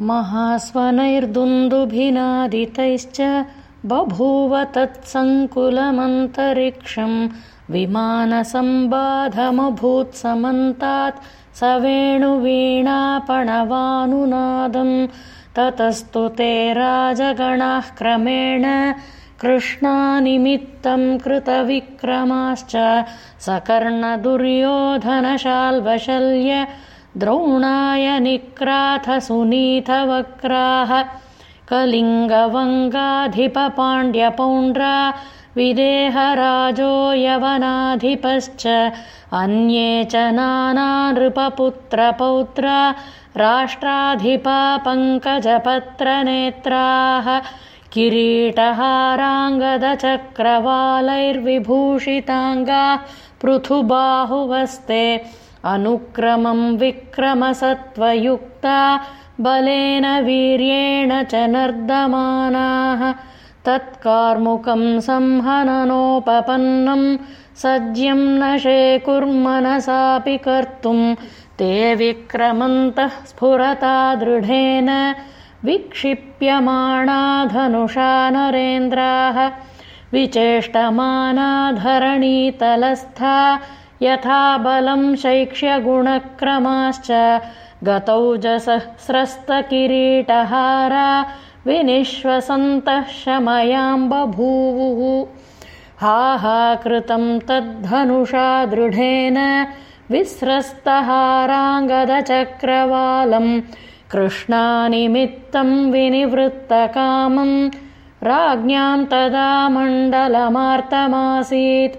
महास्वनैर्दुन्दुभिनादितैश्च बभूव तत्सङ्कुलमन्तरिक्षं विमानसम्बाधमभूत्समन्तात् स वेणुवीणापणवानुनादं ततस्तु ते राजगणाः क्रमेण कृष्णानिमित्तं कृतविक्रमाश्च सकर्णदुर्योधनशाल्वशल्य द्रोणाय निक्राथसुनीथवक्राः कलिङ्गवङ्गाधिपपाण्ड्यपौण्ड्रा विदेहराजो यवनाधिपश्च अन्ये च नानानृपपुत्रपौत्रा राष्ट्राधिपा पङ्कजपत्रनेत्राः किरीटहाराङ्गदचक्रवालैर्विभूषिताङ्गाः पृथुबाहुवस्ते अनुक्रमं विक्रमसत्त्वयुक्ता बलेन वीर्येण च नर्दमानाः तत्कार्मुकं संहननोपपन्नं सज्यं न शेकुर्मनसापि कर्तुं ते विक्रमन्तः स्फुरता दृढेन विक्षिप्यमाणा धनुषा नरेन्द्राः विचेष्टमानाधरणीतलस्था यथा बलं शैक्ष्यगुणक्रमाश्च गतौ जसहस्रस्तकिरीटहारा विनिश्वसन्तः शमयां बभूवुः हा हा कृतं तद्धनुषा दृढेन विस्रस्तहाराङ्गदचक्रवालं कृष्णानिमित्तं विनिवृत्तकामं। राज्ञां तदा मण्डलमार्तमासीत्